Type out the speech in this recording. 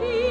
melody.